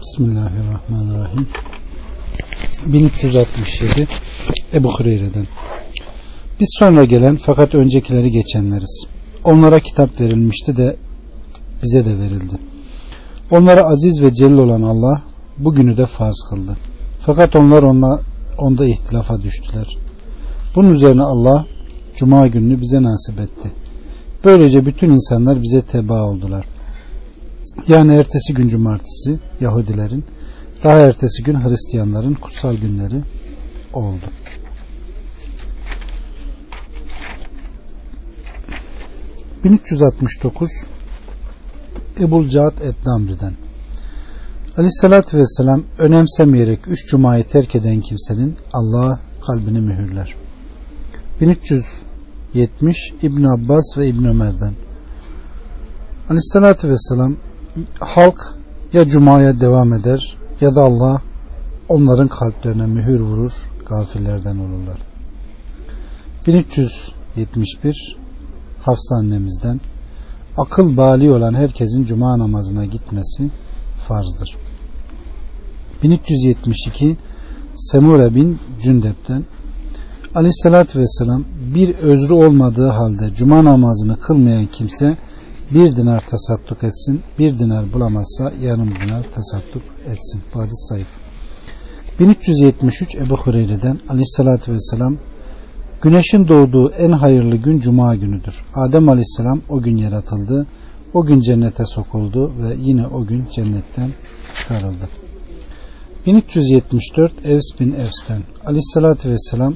Bismillahirrahmanirrahim. 1367 Ebu Hureyre'den Biz sonra gelen fakat öncekileri geçenleriz. Onlara kitap verilmişti de bize de verildi. Onlara aziz ve celil olan Allah bugünü de farz kıldı. Fakat onlar onla, onda ihtilafa düştüler. Bunun üzerine Allah cuma gününü bize nasip etti. Böylece bütün insanlar bize teba oldular.'' Yani ertesi gün cumartesi Yahudilerin, daha ertesi gün Hristiyanların kutsal günleri oldu. ...1369... ...Ebul Cahat Etnamri'den... Aleyhissalatü vesselam önemsemeyerek üç cumayı terk eden kimsenin Allah kalbini mühürler. 1370 İbn Abbas ve İbn Ömer'den. Aleyhissalatü vesselam halk ya cumaya devam eder ya da Allah onların kalplerine mühür vurur, gafillerden olurlar. 1371 Hafsa annemizden akıl bali olan herkesin cuma namazına gitmesi farzdır. 1372 Semure bin Cündep'ten Aleyhisselatü Vesselam bir özrü olmadığı halde cuma namazını kılmayan kimse bir dinar tasadduk etsin. Bir dinar bulamazsa yarım dinar tasadduk etsin. Bu hadis zayıf. 1373 Ebu Hureyre'den aleyhissalatü vesselam Güneşin doğduğu en hayırlı gün cuma günüdür. Adem aleyhisselam o gün yaratıldı. O gün cennete sokuldu ve yine o gün cennetten çıkarıldı. 1374 Evs bin Evs'ten aleyhissalatü vesselam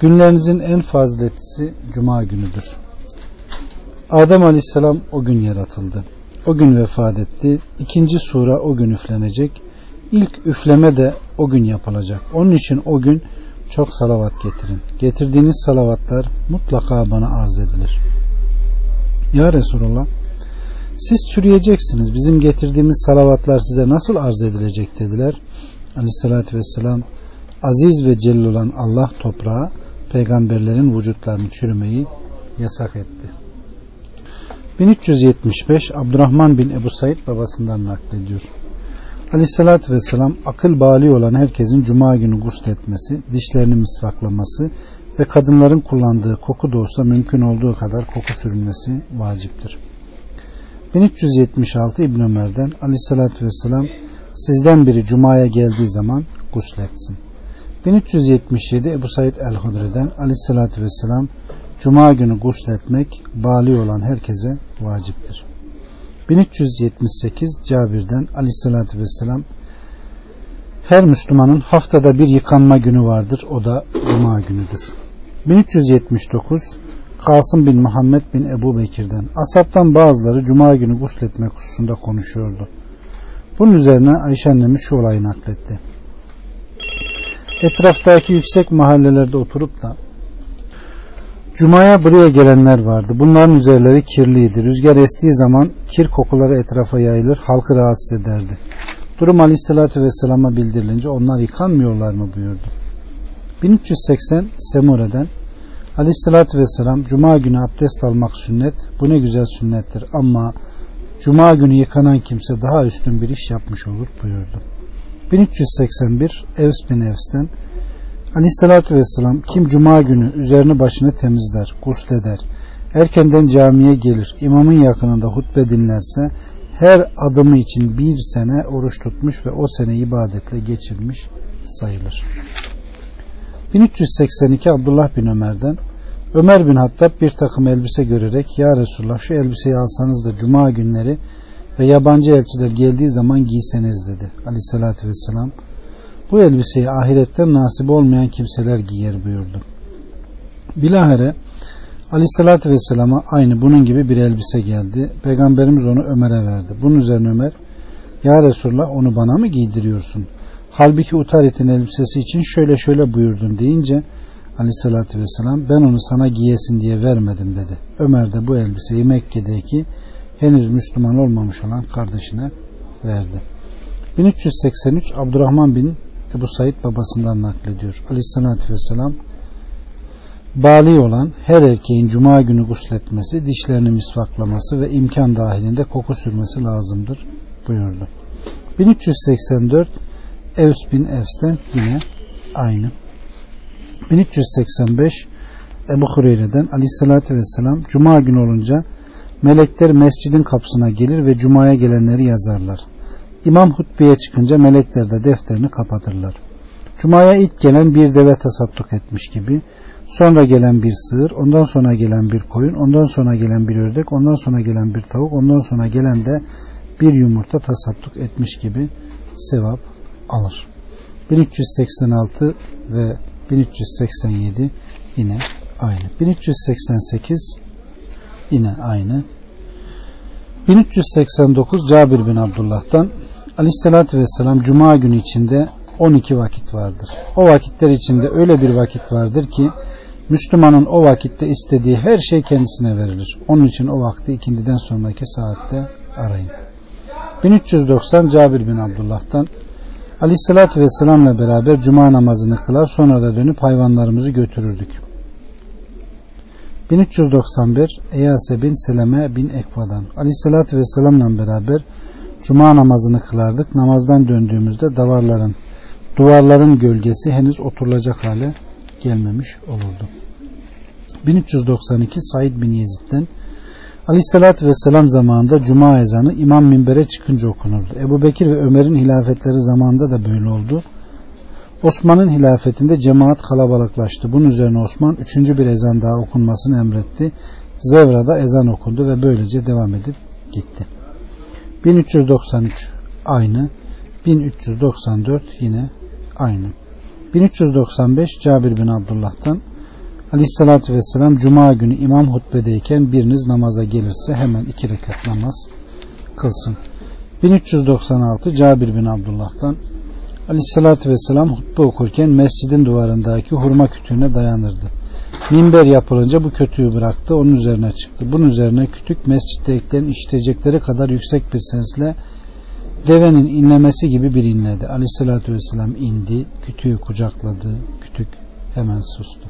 Günlerinizin en faziletlisi cuma günüdür. Adem Aleyhisselam o gün yaratıldı. O gün vefat etti. İkinci sura o gün üflenecek. İlk üfleme de o gün yapılacak. Onun için o gün çok salavat getirin. Getirdiğiniz salavatlar mutlaka bana arz edilir. Ya Resulullah siz çürüyeceksiniz. Bizim getirdiğimiz salavatlar size nasıl arz edilecek dediler. Aleyhissalatü vesselam aziz ve celil olan Allah toprağa peygamberlerin vücutlarını çürümeyi yasak etti. 1375 Abdurrahman bin Ebu Said babasından naklediyor. Aleyhissalatü vesselam akıl bali olan herkesin cuma günü gusletmesi, dişlerini mısvaklaması ve kadınların kullandığı koku da olsa mümkün olduğu kadar koku sürülmesi vaciptir. 1376 İbn Ömer'den Aleyhissalatü vesselam sizden biri cumaya geldiği zaman gusletsin. 1377 Ebu Said el-Hudri'den Aleyhissalatü vesselam Cuma günü gusletmek bali olan herkese vaciptir. 1378 Cabir'den Ali sallallahu vesselam her Müslümanın haftada bir yıkanma günü vardır. O da Cuma günüdür. 1379 Kasım bin Muhammed bin Ebu Bekir'den Asaptan bazıları Cuma günü gusletmek hususunda konuşuyordu. Bunun üzerine Ayşe annemiz şu olayı nakletti. Etraftaki yüksek mahallelerde oturup da Cuma'ya buraya gelenler vardı. Bunların üzerleri kirliydi. Rüzgar estiği zaman kir kokuları etrafa yayılır, halkı rahatsız ederdi. Durum aleyhissalatü vesselama bildirilince onlar yıkanmıyorlar mı buyurdu. 1380 Semure'den aleyhissalatü vesselam cuma günü abdest almak sünnet. Bu ne güzel sünnettir ama cuma günü yıkanan kimse daha üstün bir iş yapmış olur buyurdu. 1381 Evs bin Evs'ten Aleyhissalatü Vesselam kim cuma günü üzerine başını temizler, gusleder, erkenden camiye gelir, imamın yakınında hutbe dinlerse her adımı için bir sene oruç tutmuş ve o sene ibadetle geçirmiş sayılır. 1382 Abdullah bin Ömer'den Ömer bin Hattab bir takım elbise görerek Ya Resulullah şu elbiseyi alsanız da cuma günleri ve yabancı elçiler geldiği zaman giyseniz dedi. Aleyhissalatü vesselam bu elbiseyi ahirette nasip olmayan kimseler giyer buyurdu. Bilahare Aleyhisselatü Vesselam'a aynı bunun gibi bir elbise geldi. Peygamberimiz onu Ömer'e verdi. Bunun üzerine Ömer, Ya Resulallah onu bana mı giydiriyorsun? Halbuki Utarit'in elbisesi için şöyle şöyle buyurdun deyince Aleyhisselatü Vesselam ben onu sana giyesin diye vermedim dedi. Ömer de bu elbiseyi Mekke'deki henüz Müslüman olmamış olan kardeşine verdi. 1383 Abdurrahman bin Ebu Said babasından naklediyor. Aleyhissalatü vesselam Bali olan her erkeğin cuma günü gusletmesi, dişlerini misvaklaması ve imkan dahilinde koku sürmesi lazımdır buyurdu. 1384 Evs bin Evs'ten yine aynı. 1385 Ebu Hureyre'den aleyhissalatü vesselam cuma günü olunca melekler mescidin kapısına gelir ve cumaya gelenleri yazarlar. İmam hutbeye çıkınca melekler de defterini kapatırlar. Cuma'ya ilk gelen bir deve tasadduk etmiş gibi, sonra gelen bir sığır, ondan sonra gelen bir koyun, ondan sonra gelen bir ördek, ondan sonra gelen bir tavuk, ondan sonra gelen de bir yumurta tasadduk etmiş gibi sevap alır. 1386 ve 1387 yine aynı. 1388 yine aynı. 1389 Cabir bin Abdullah'tan Aleyhisselatü Vesselam Cuma günü içinde 12 vakit vardır. O vakitler içinde öyle bir vakit vardır ki Müslümanın o vakitte istediği her şey kendisine verilir. Onun için o vakti ikindiden sonraki saatte arayın. 1390 Cabir bin Abdullah'tan Aleyhisselatü Vesselam'la beraber cuma namazını kılar sonra da dönüp hayvanlarımızı götürürdük. 1391 Eyase bin Seleme bin Ekva'dan Aleyhisselatü Vesselam'la beraber Cuma namazını kılardık. Namazdan döndüğümüzde davarların, duvarların gölgesi henüz oturulacak hale gelmemiş olurdu. 1392 Said bin Yezid'den Aleyhisselatü Vesselam zamanında Cuma ezanı imam minbere çıkınca okunurdu. Ebu Bekir ve Ömer'in hilafetleri zamanında da böyle oldu. Osman'ın hilafetinde cemaat kalabalıklaştı. Bunun üzerine Osman üçüncü bir ezan daha okunmasını emretti. Zevra'da ezan okundu ve böylece devam edip gitti. 1393 aynı. 1394 yine aynı. 1395 Cabir bin Abdullah'tan Aleyhissalatü Vesselam Cuma günü imam hutbedeyken biriniz namaza gelirse hemen iki rekat namaz kılsın. 1396 Cabir bin Abdullah'tan Aleyhissalatü Vesselam hutbe okurken mescidin duvarındaki hurma kütüğüne dayanırdı. Minber yapılınca bu kötüyü bıraktı. Onun üzerine çıktı. Bunun üzerine kütük mescitte eklenen işitecekleri kadar yüksek bir sesle devenin inlemesi gibi bir inledi. Aleyhissalatü vesselam indi. Kütüğü kucakladı. Kütük hemen sustu.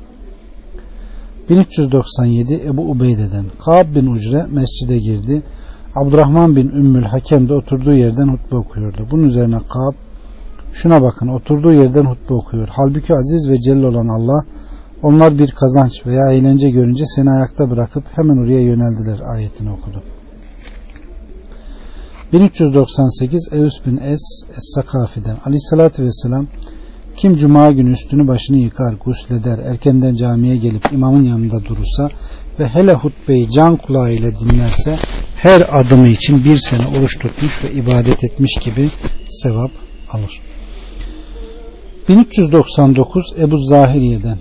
1397 Ebu Ubeyde'den Kaab bin Ucre mescide girdi. Abdurrahman bin Ümmül Hakem de oturduğu yerden hutbe okuyordu. Bunun üzerine Kaab şuna bakın oturduğu yerden hutbe okuyor. Halbuki aziz ve celil olan Allah onlar bir kazanç veya eğlence görünce seni ayakta bırakıp hemen oraya yöneldiler ayetini okudu. 1398 Evs bin Es Es-Sakafi'den Aleyhisselatü Vesselam kim cuma günü üstünü başını yıkar, gusleder, erkenden camiye gelip imamın yanında durursa ve hele hutbeyi can kulağı ile dinlerse her adımı için bir sene oruç tutmuş ve ibadet etmiş gibi sevap alır. 1399 Ebu Zahiriye'den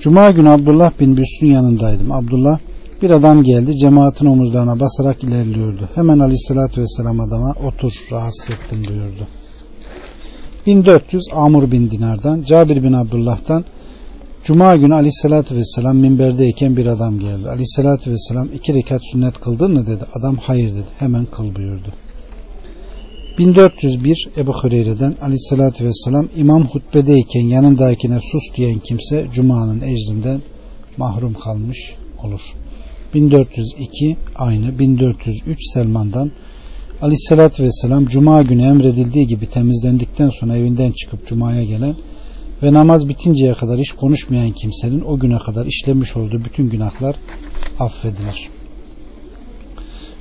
Cuma günü Abdullah bin Büs'ün yanındaydım. Abdullah bir adam geldi cemaatin omuzlarına basarak ilerliyordu. Hemen aleyhissalatü vesselam adama otur rahatsız ettim buyurdu. 1400 Amur bin Dinar'dan Cabir bin Abdullah'tan Cuma günü aleyhissalatü vesselam minberdeyken bir adam geldi. Aleyhissalatü vesselam iki rekat sünnet kıldın mı dedi. Adam hayır dedi. Hemen kıl buyurdu. 1401 Ebu Hureyre'den aleyhissalatü vesselam imam hutbedeyken yanındakine sus diyen kimse cumanın ecrinden mahrum kalmış olur. 1402 aynı 1403 Selman'dan aleyhissalatü vesselam cuma günü emredildiği gibi temizlendikten sonra evinden çıkıp cumaya gelen ve namaz bitinceye kadar hiç konuşmayan kimsenin o güne kadar işlemiş olduğu bütün günahlar affedilir.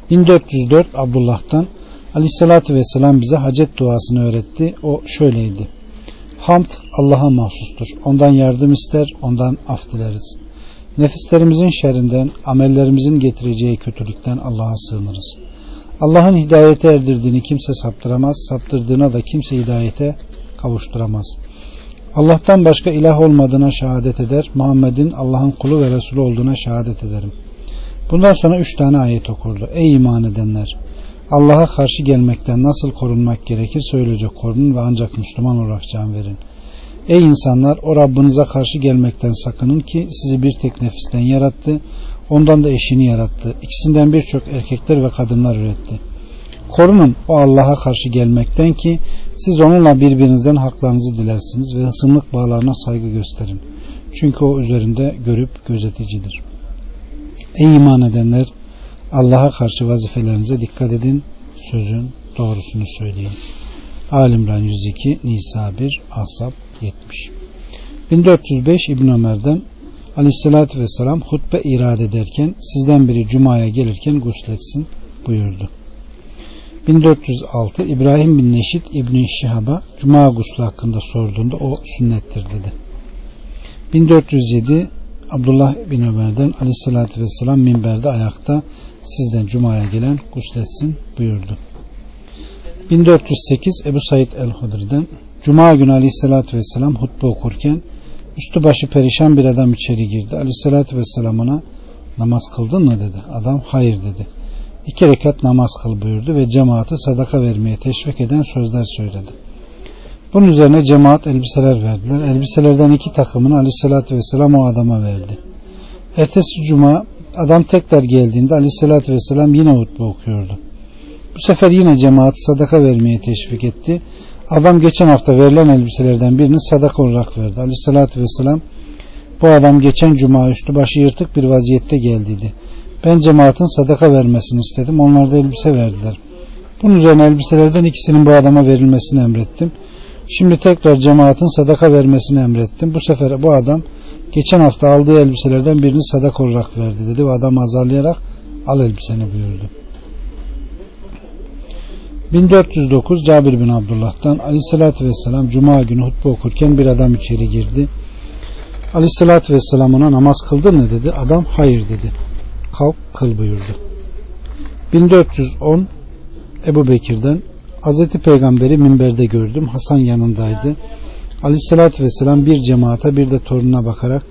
1404 Abdullah'tan Aleyhissalatü vesselam bize hacet duasını öğretti. O şöyleydi. Hamd Allah'a mahsustur. Ondan yardım ister, ondan af dileriz. Nefislerimizin şerrinden, amellerimizin getireceği kötülükten Allah'a sığınırız. Allah'ın hidayete erdirdiğini kimse saptıramaz, saptırdığına da kimse hidayete kavuşturamaz. Allah'tan başka ilah olmadığına şehadet eder, Muhammed'in Allah'ın kulu ve Resulü olduğuna şehadet ederim. Bundan sonra üç tane ayet okurdu. Ey iman edenler! Allah'a karşı gelmekten nasıl korunmak gerekir söyleyecek korunun ve ancak Müslüman olarak can verin. Ey insanlar o Rabbinize karşı gelmekten sakının ki sizi bir tek nefisten yarattı. Ondan da eşini yarattı. İkisinden birçok erkekler ve kadınlar üretti. Korunun o Allah'a karşı gelmekten ki siz onunla birbirinizden haklarınızı dilersiniz ve hısımlık bağlarına saygı gösterin. Çünkü o üzerinde görüp gözeticidir. Ey iman edenler Allah'a karşı vazifelerinize dikkat edin. Sözün doğrusunu söyleyin. Alimran 102, Nisa 1, Ahzab 70. 1405 İbn Ömer'den Aleyhisselatü Vesselam hutbe irade ederken sizden biri cumaya gelirken gusletsin buyurdu. 1406 İbrahim bin Neşit İbni Şihab'a cuma guslu hakkında sorduğunda o sünnettir dedi. 1407 Abdullah bin Ömer'den aleyhissalatü vesselam minberde ayakta sizden cumaya gelen gusletsin buyurdu. 1408 Ebu Said el-Hudri'den Cuma günü aleyhissalatü vesselam hutbe okurken üstü başı perişan bir adam içeri girdi. Aleyhissalatü vesselam ona namaz kıldın mı dedi. Adam hayır dedi. İki rekat namaz kıl buyurdu ve cemaati sadaka vermeye teşvik eden sözler söyledi. Bunun üzerine cemaat elbiseler verdiler. Elbiselerden iki takımını aleyhissalatü vesselam o adama verdi. Ertesi cuma Adam tekrar geldiğinde aleyhissalatü vesselam yine hutbe okuyordu. Bu sefer yine cemaat sadaka vermeye teşvik etti. Adam geçen hafta verilen elbiselerden birini sadaka olarak verdi. Aleyhissalatü vesselam bu adam geçen cuma üstü başı yırtık bir vaziyette geldiydi. Ben cemaatin sadaka vermesini istedim. Onlar da elbise verdiler. Bunun üzerine elbiselerden ikisinin bu adama verilmesini emrettim. Şimdi tekrar cemaatin sadaka vermesini emrettim. Bu sefer bu adam geçen hafta aldığı elbiselerden birini sadaka olarak verdi dedi ve adam azarlayarak al elbiseni buyurdu. 1409 Cabir bin Abdullah'tan Aleyhisselatü Vesselam Cuma günü hutbe okurken bir adam içeri girdi. Aleyhisselatü Vesselam ona namaz kıldın mı dedi. Adam hayır dedi. Kalk kıl buyurdu. 1410 Ebu Bekir'den Hazreti Peygamber'i minberde gördüm. Hasan yanındaydı. Aleyhissalatü vesselam bir cemaate bir de torununa bakarak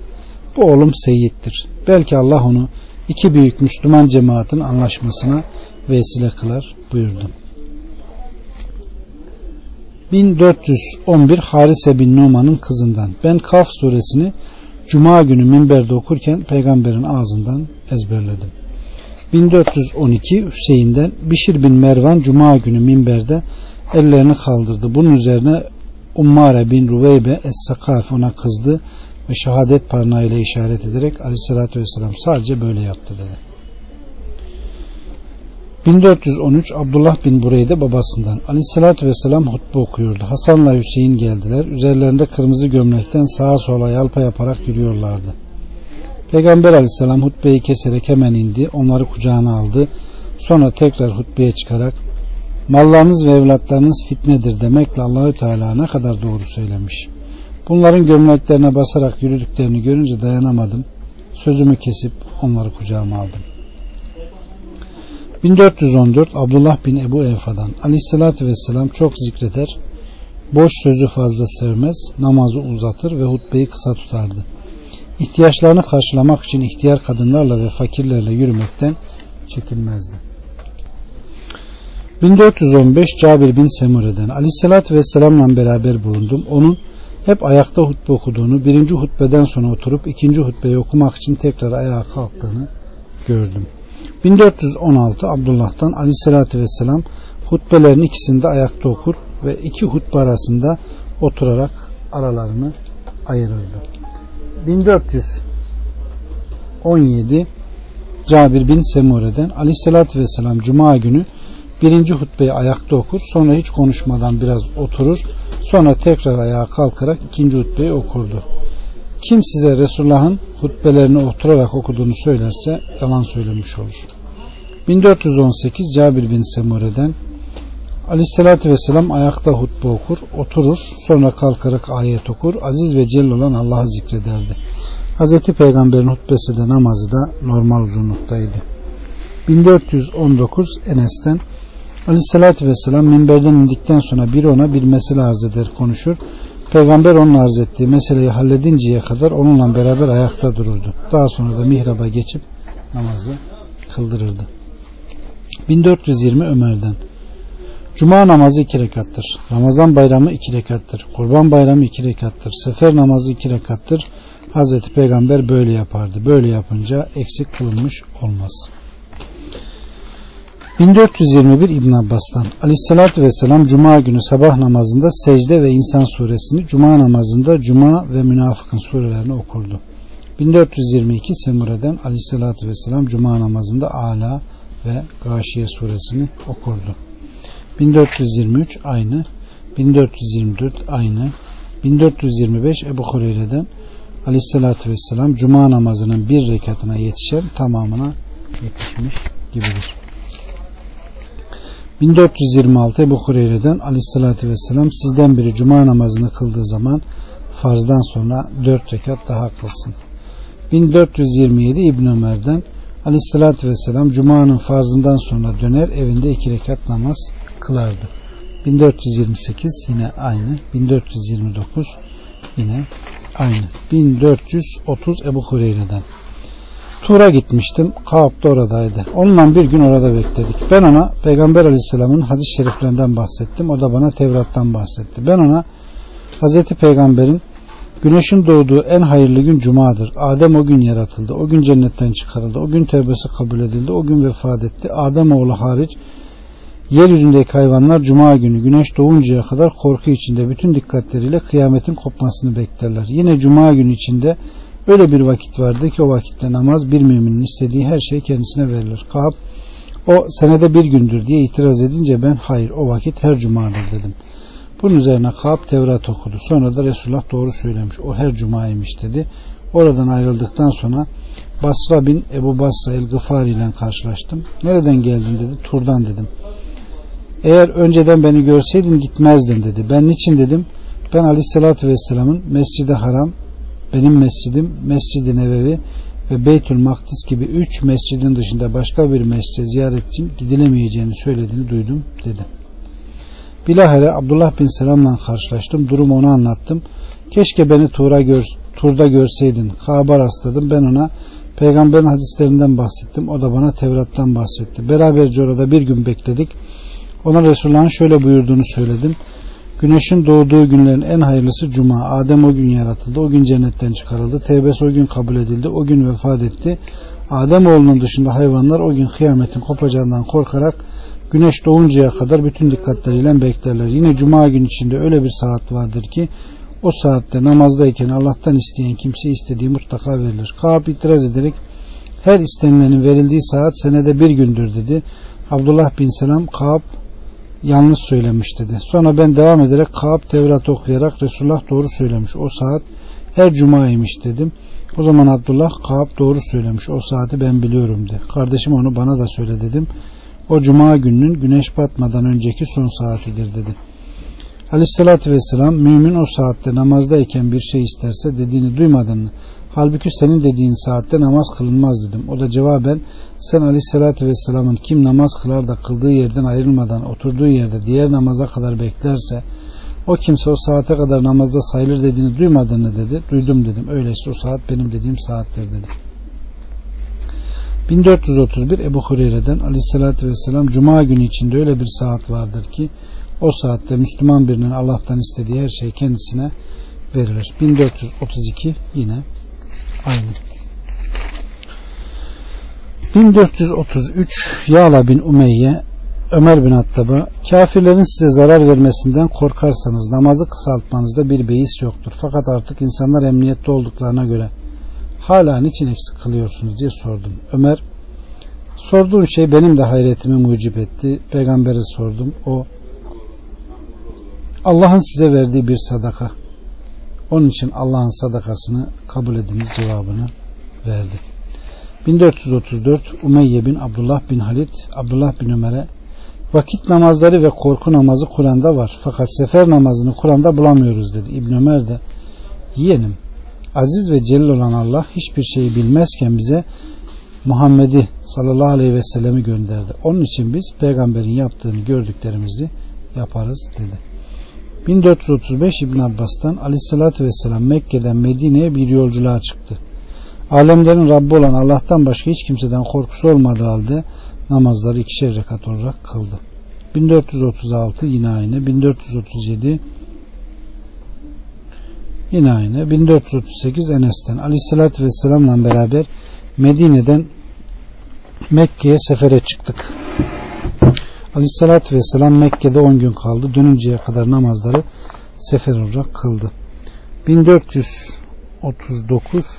bu oğlum seyittir. Belki Allah onu iki büyük Müslüman cemaatin anlaşmasına vesile kılar buyurdu. 1411 Harise bin Numan'ın kızından ben Kaf suresini Cuma günü minberde okurken peygamberin ağzından ezberledim. 1412 Hüseyin'den Bişir bin Mervan Cuma günü minberde ellerini kaldırdı. Bunun üzerine Ummare bin Rüveybe Es-Sakaf ona kızdı ve şehadet parnağıyla işaret ederek aleyhissalatü vesselam sadece böyle yaptı dedi. 1413 Abdullah bin Bureyde babasından Ali sallallahu aleyhissalatü vesselam hutbe okuyordu. Hasan'la Hüseyin geldiler. Üzerlerinde kırmızı gömlekten sağa sola yalpa yaparak yürüyorlardı. Peygamber aleyhisselam hutbeyi keserek hemen indi. Onları kucağına aldı. Sonra tekrar hutbeye çıkarak mallarınız ve evlatlarınız fitnedir demekle Allahü Teala ne kadar doğru söylemiş. Bunların gömleklerine basarak yürüdüklerini görünce dayanamadım. Sözümü kesip onları kucağıma aldım. 1414 Abdullah bin Ebu Evfa'dan Aleyhisselatü Vesselam çok zikreder. Boş sözü fazla sevmez, namazı uzatır ve hutbeyi kısa tutardı. İhtiyaçlarını karşılamak için ihtiyar kadınlarla ve fakirlerle yürümekten çekinmezdi. 1415 Cabir bin Semure'den Aleyhisselatü Vesselam'la beraber bulundum. Onun hep ayakta hutbe okuduğunu, birinci hutbeden sonra oturup ikinci hutbeyi okumak için tekrar ayağa kalktığını gördüm. 1416 Abdullah'tan Aleyhisselatü Vesselam hutbelerin ikisini de ayakta okur ve iki hutbe arasında oturarak aralarını ayırırdı. 1417 Cabir bin Semure'den Aleyhisselatü Vesselam Cuma günü Birinci hutbeyi ayakta okur, sonra hiç konuşmadan biraz oturur, sonra tekrar ayağa kalkarak ikinci hutbeyi okurdu. Kim size Resulullah'ın hutbelerini oturarak okuduğunu söylerse yalan söylemiş olur. 1418 Cabir bin Semure'den Aleyhisselatü Vesselam ayakta hutbe okur, oturur, sonra kalkarak ayet okur, aziz ve celil olan Allah'ı zikrederdi. Hz. Peygamber'in hutbesi de namazı da normal uzunluktaydı. 1419 Enes'ten Aleyhissalatü vesselam minberden indikten sonra biri ona bir mesele arz eder konuşur. Peygamber onun arz ettiği meseleyi halledinceye kadar onunla beraber ayakta dururdu. Daha sonra da mihraba geçip namazı kıldırırdı. 1420 Ömer'den Cuma namazı iki rekattır. Ramazan bayramı iki rekattır. Kurban bayramı iki rekattır. Sefer namazı iki rekattır. Hazreti Peygamber böyle yapardı. Böyle yapınca eksik kılınmış olmaz. 1421 İbn Abbas'tan Aleyhisselatü Vesselam Cuma günü sabah namazında secde ve insan suresini Cuma namazında Cuma ve münafıkın surelerini okurdu. 1422 Semure'den Aleyhisselatü Vesselam Cuma namazında Ala ve Gâşiye suresini okurdu. 1423 aynı 1424 aynı 1425 Ebu Hureyre'den Aleyhisselatü Vesselam Cuma namazının bir rekatına yetişen tamamına yetişmiş gibidir. 1426 Ebu Hureyre'den aleyhissalatü vesselam sizden biri cuma namazını kıldığı zaman farzdan sonra 4 rekat daha kılsın. 1427 İbn Ömer'den aleyhissalatü vesselam cumanın farzından sonra döner evinde 2 rekat namaz kılardı. 1428 yine aynı. 1429 yine aynı. 1430 Ebu Hureyre'den Tur'a gitmiştim. Kaab da oradaydı. Onunla bir gün orada bekledik. Ben ona Peygamber Aleyhisselam'ın hadis-i şeriflerinden bahsettim. O da bana Tevrat'tan bahsetti. Ben ona Hz. Peygamber'in güneşin doğduğu en hayırlı gün Cuma'dır. Adem o gün yaratıldı. O gün cennetten çıkarıldı. O gün tevbesi kabul edildi. O gün vefat etti. Adem oğlu hariç yeryüzündeki hayvanlar Cuma günü güneş doğuncaya kadar korku içinde bütün dikkatleriyle kıyametin kopmasını beklerler. Yine Cuma günü içinde Öyle bir vakit vardı ki o vakitte namaz bir müminin istediği her şey kendisine verilir. Kab o senede bir gündür diye itiraz edince ben hayır o vakit her cumadır dedim. Bunun üzerine Kab Tevrat okudu. Sonra da Resulullah doğru söylemiş. O her cumaymış dedi. Oradan ayrıldıktan sonra Basra bin Ebu Basra el Gıfari ile karşılaştım. Nereden geldin dedi. Turdan dedim. Eğer önceden beni görseydin gitmezdin dedi. Ben niçin dedim. Ben Aleyhisselatü Vesselam'ın Mescid-i Haram benim mescidim Mescid-i Nebevi ve Beytül Maktis gibi üç mescidin dışında başka bir mescide ziyaret için gidilemeyeceğini söylediğini duydum dedi. Bilahare Abdullah bin Selam'la karşılaştım. Durumu ona anlattım. Keşke beni tura gör, turda görseydin. Kaaba rastladım. Ben ona peygamberin hadislerinden bahsettim. O da bana Tevrat'tan bahsetti. Beraberce orada bir gün bekledik. Ona Resulullah'ın şöyle buyurduğunu söyledim. Güneşin doğduğu günlerin en hayırlısı cuma. Adem o gün yaratıldı. O gün cennetten çıkarıldı. Tevbesi o gün kabul edildi. O gün vefat etti. Adem oğlunun dışında hayvanlar o gün kıyametin kopacağından korkarak güneş doğuncaya kadar bütün dikkatleriyle beklerler. Yine cuma gün içinde öyle bir saat vardır ki o saatte namazdayken Allah'tan isteyen kimse istediği mutlaka verilir. Kaab itiraz ederek her istenilenin verildiği saat senede bir gündür dedi. Abdullah bin Selam Kaab yanlış söylemiş dedi. Sonra ben devam ederek Kaab Tevrat okuyarak Resulullah doğru söylemiş. O saat her cumaymış dedim. O zaman Abdullah Kaab doğru söylemiş. O saati ben biliyorum de. Kardeşim onu bana da söyle dedim. O cuma gününün güneş batmadan önceki son saatidir dedi. Aleyhissalatü vesselam mümin o saatte namazdayken bir şey isterse dediğini duymadın mı? Halbuki senin dediğin saatte namaz kılınmaz dedim. O da cevaben sen aleyhissalatü vesselamın kim namaz kılar da kıldığı yerden ayrılmadan oturduğu yerde diğer namaza kadar beklerse o kimse o saate kadar namazda sayılır dediğini duymadığını dedi. Duydum dedim. Öyleyse o saat benim dediğim saattir dedi. 1431 Ebu Hureyre'den aleyhissalatü vesselam Cuma günü içinde öyle bir saat vardır ki o saatte Müslüman birinin Allah'tan istediği her şey kendisine verilir. 1432 yine Aynı. 1433 Yala bin Umeyye Ömer bin Attab'a kafirlerin size zarar vermesinden korkarsanız namazı kısaltmanızda bir beis yoktur. Fakat artık insanlar emniyette olduklarına göre hala niçin eksik kılıyorsunuz diye sordum. Ömer sorduğun şey benim de hayretimi mucip etti. Peygamber'e sordum. O Allah'ın size verdiği bir sadaka. Onun için Allah'ın sadakasını kabul ediniz cevabını verdi. 1434 Umeyye bin Abdullah bin Halid Abdullah bin Ömer'e vakit namazları ve korku namazı Kur'an'da var fakat sefer namazını Kur'an'da bulamıyoruz dedi. İbn Ömer de yeğenim aziz ve celil olan Allah hiçbir şeyi bilmezken bize Muhammed'i sallallahu aleyhi ve sellemi gönderdi. Onun için biz peygamberin yaptığını gördüklerimizi yaparız dedi. 1435 İbn Abbas'tan Ali sallallahu vesselam Mekke'den Medine'ye bir yolculuğa çıktı. Alemlerin Rabbi olan Allah'tan başka hiç kimseden korkusu olmadığı halde namazları ikişer rekat olarak kıldı. 1436 yine aynı. 1437 yine aynı. 1438 Enes'ten Ali Aleyhisselatü Vesselam'la beraber Medine'den Mekke'ye sefere çıktık. Aleyhissalatü Vesselam Mekke'de 10 gün kaldı. Dönünceye kadar namazları sefer olarak kıldı. 1439